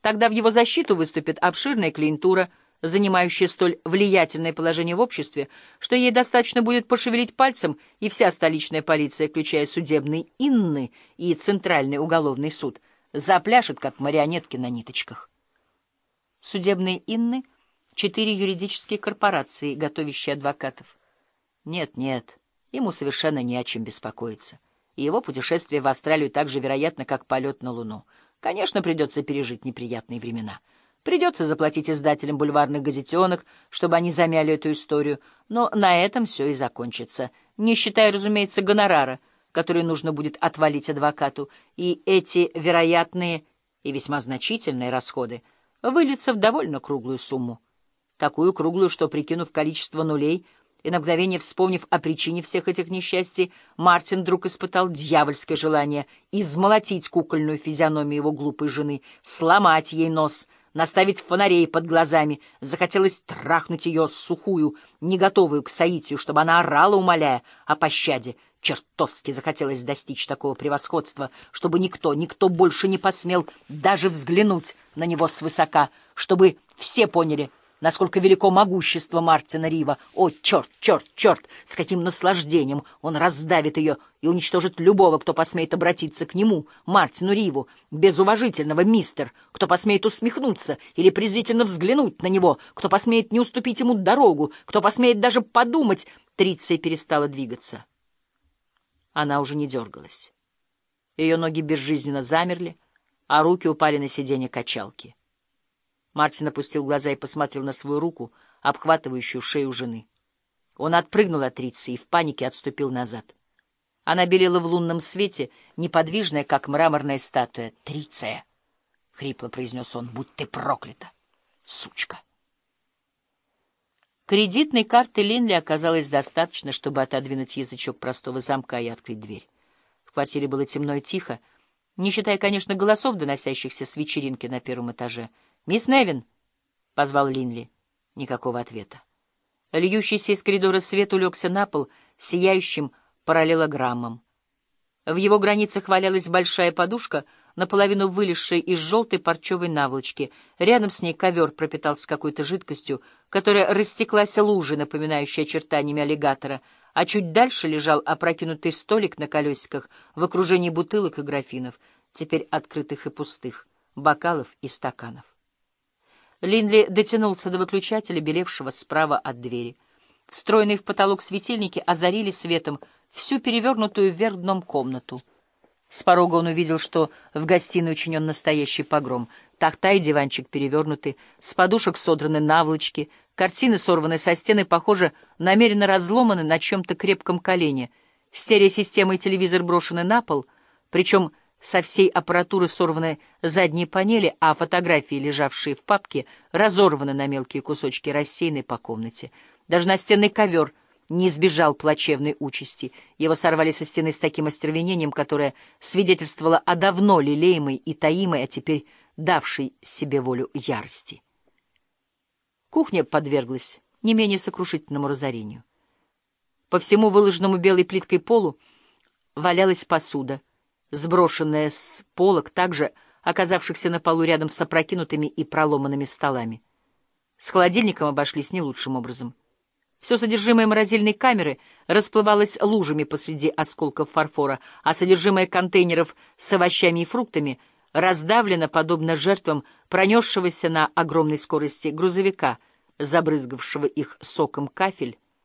Тогда в его защиту выступит обширная клиентура, занимающая столь влиятельное положение в обществе, что ей достаточно будет пошевелить пальцем, и вся столичная полиция, включая судебный Инны и Центральный уголовный суд, запляшет, как марионетки на ниточках. Судебные Инны — четыре юридические корпорации, готовящие адвокатов. Нет, нет, ему совершенно не о чем беспокоиться. И его путешествие в Австралию так же вероятно, как полет на Луну. Конечно, придется пережить неприятные времена. Придется заплатить издателям бульварных газетенок, чтобы они замяли эту историю, но на этом все и закончится, не считая, разумеется, гонорара, который нужно будет отвалить адвокату, и эти вероятные и весьма значительные расходы выльются в довольно круглую сумму. Такую круглую, что, прикинув количество нулей, и на мгновение вспомнив о причине всех этих несчастий, Мартин вдруг испытал дьявольское желание измолотить кукольную физиономию его глупой жены, сломать ей нос — наставить фонарей под глазами. Захотелось трахнуть ее сухую, не готовую к соитию, чтобы она орала, умоляя о пощаде. Чертовски захотелось достичь такого превосходства, чтобы никто, никто больше не посмел даже взглянуть на него свысока, чтобы все поняли — насколько велико могущество Мартина Рива. О, черт, черт, черт! С каким наслаждением он раздавит ее и уничтожит любого, кто посмеет обратиться к нему, Мартину Риву, без уважительного мистер, кто посмеет усмехнуться или презрительно взглянуть на него, кто посмеет не уступить ему дорогу, кто посмеет даже подумать. Триция перестала двигаться. Она уже не дергалась. Ее ноги безжизненно замерли, а руки упали на сиденье качалки. Мартин опустил глаза и посмотрел на свою руку, обхватывающую шею жены. Он отпрыгнул от Рицы и в панике отступил назад. Она белела в лунном свете, неподвижная, как мраморная статуя. «Триция!» — хрипло произнес он. «Будь ты проклята, сучка!» Кредитной карты Линли оказалось достаточно, чтобы отодвинуть язычок простого замка и открыть дверь. В квартире было темно и тихо, не считая, конечно, голосов, доносящихся с вечеринки на первом этаже — «Мисс Невин!» — позвал Линли. Никакого ответа. Льющийся из коридора свет улегся на пол сияющим параллелограммом. В его границах валялась большая подушка, наполовину вылезшая из желтой парчевой наволочки. Рядом с ней ковер пропитался какой-то жидкостью, которая растеклась лужей, напоминающей очертаниями аллигатора, а чуть дальше лежал опрокинутый столик на колесиках в окружении бутылок и графинов, теперь открытых и пустых, бокалов и стаканов. Линдли дотянулся до выключателя, белевшего справа от двери. Встроенные в потолок светильники озарили светом всю перевернутую вверх дном комнату. С порога он увидел, что в гостиной учинен настоящий погром. Тахта и диванчик перевернуты, с подушек содраны наволочки, картины, сорванные со стены, похоже, намеренно разломаны на чем-то крепком колене. Стереосистема и телевизор брошены на пол, причем со всей аппаратуры сорваны задние панели, а фотографии, лежавшие в папке, разорваны на мелкие кусочки, рассеянные по комнате. Даже настенный ковер не избежал плачевной участи. Его сорвали со стены с таким остервенением, которое свидетельствовало о давно лелеемой и таимой, а теперь давшей себе волю ярости. Кухня подверглась не менее сокрушительному разорению. По всему выложенному белой плиткой полу валялась посуда — сброшенная с полок, также оказавшихся на полу рядом с опрокинутыми и проломанными столами. С холодильником обошлись не лучшим образом. Все содержимое морозильной камеры расплывалось лужами посреди осколков фарфора, а содержимое контейнеров с овощами и фруктами раздавлено, подобно жертвам пронесшегося на огромной скорости грузовика, забрызгавшего их соком кафель,